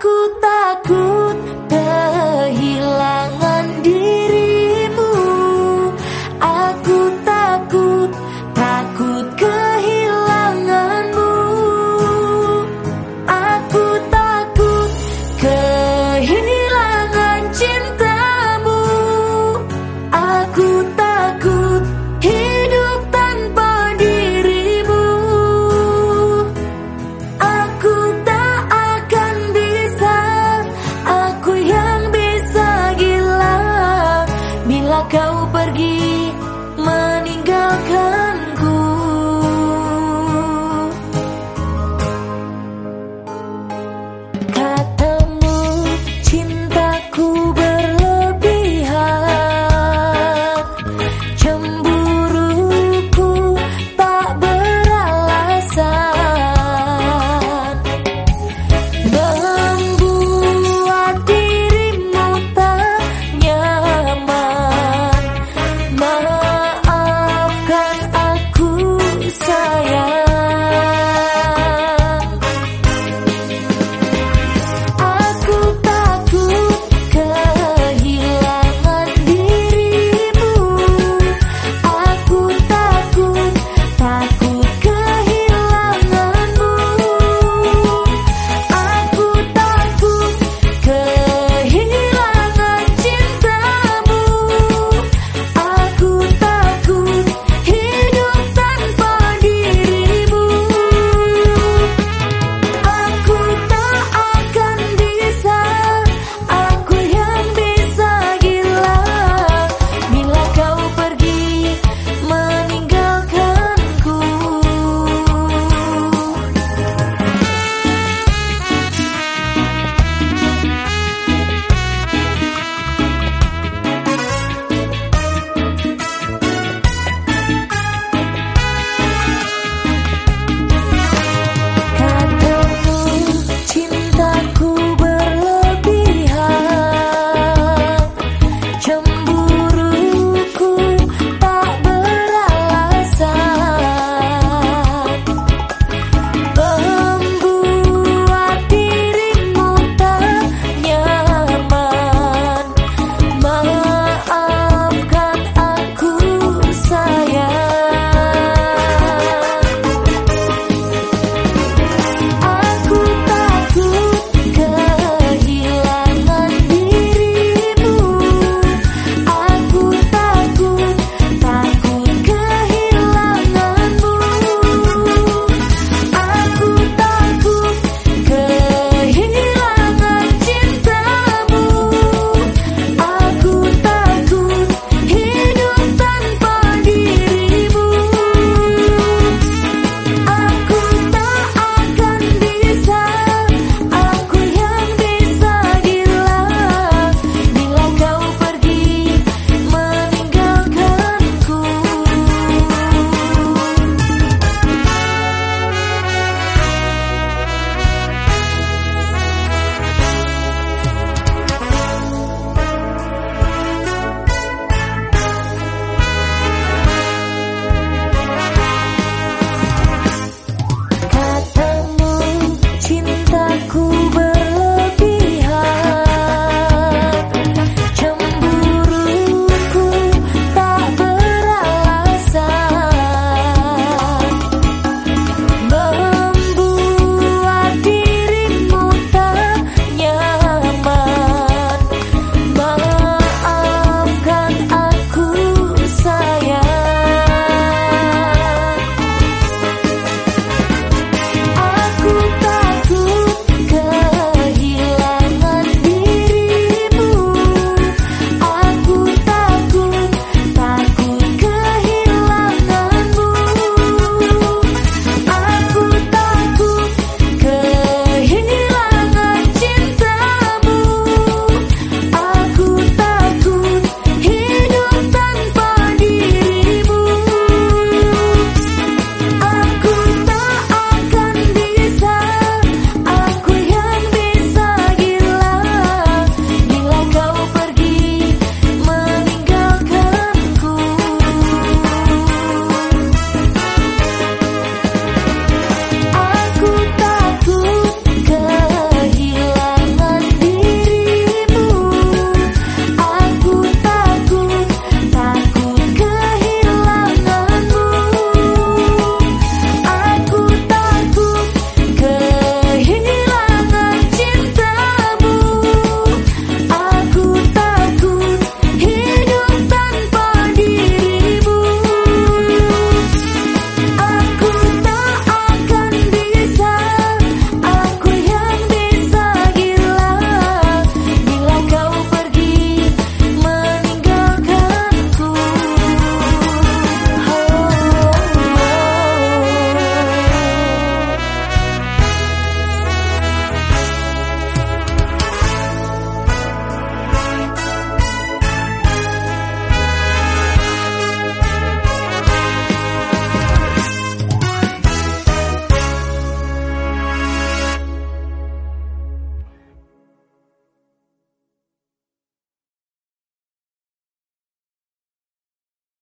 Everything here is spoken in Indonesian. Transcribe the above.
Aku takut kehilangan dirimu. Aku takut, takut kehilanganmu. Aku takut kehilangan cintamu. Aku takut